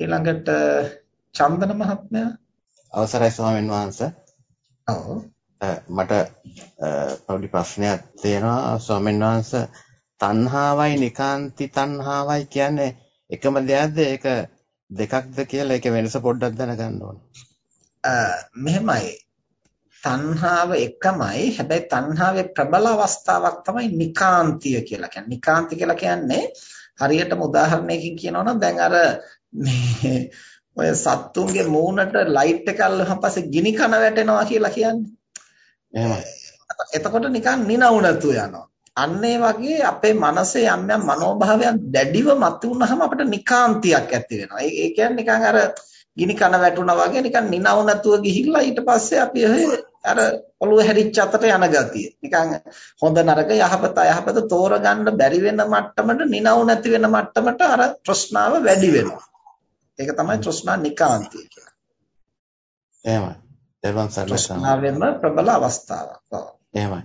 ඊළඟට චන්දන මහත්මයා අවසරයි ස්වාමීන් වහන්සේ. ඔව්. මට පොඩි ප්‍රශ්නයක් තියෙනවා ස්වාමීන් වහන්සේ. තණ්හාවයි නිකාන්ති තණ්හාවයි කියන්නේ එකම දෙයක්ද? ඒක දෙකක්ද කියලා ඒක වෙනස පොඩ්ඩක් දැනගන්න ඕන. මෙහෙමයි. තණ්හාව එකමයි. හැබැයි තණ්හාවේ ප්‍රබල අවස්ථාවක් තමයි නිකාන්තිය කියලා කියන්නේ. නිකාන්ති කියලා කියන්නේ හරියටම උදාහරණයකින් කියනවා නම් දැන් අර මේ ඔය සත්තුන්ගේ මූණට ලයිට් එක අල්ලපුවම පස්සේ ගිනි කන වැටෙනවා කියලා කියන්නේ. එහෙමයි. එතකොට නිකන් නිනවුනතු යනවා. අන්න ඒ වගේ අපේ මනසේ යම් යම් මනෝභාවයන් දැඩිව මතුවුනහම අපිට නිකාන්තියක් ඇති වෙනවා. ඒ කියන්නේ නිකන් අර ගිනි කන වැටුණා වගේ නිකන් නිනව නැතුව ගිහිල්ලා ඊට පස්සේ අපි අර ඔළුව හැරිච්ච අතට යන ගතිය. නිකන් හොඳ නරක යහපත අයහපත තෝරගන්න බැරි වෙන මට්ටමට නිනව නැති වෙන මට්ටමට අර තෘෂ්ණාව වැඩි වෙනවා. ඒක තමයි තෘෂ්ණා නිකාන්තිය කියන්නේ. එහෙමයි. දෙවන් සර්වසම. තෘෂ්ණාවෙන්ම ප්‍රබල අවස්ථාවක්. එහෙමයි.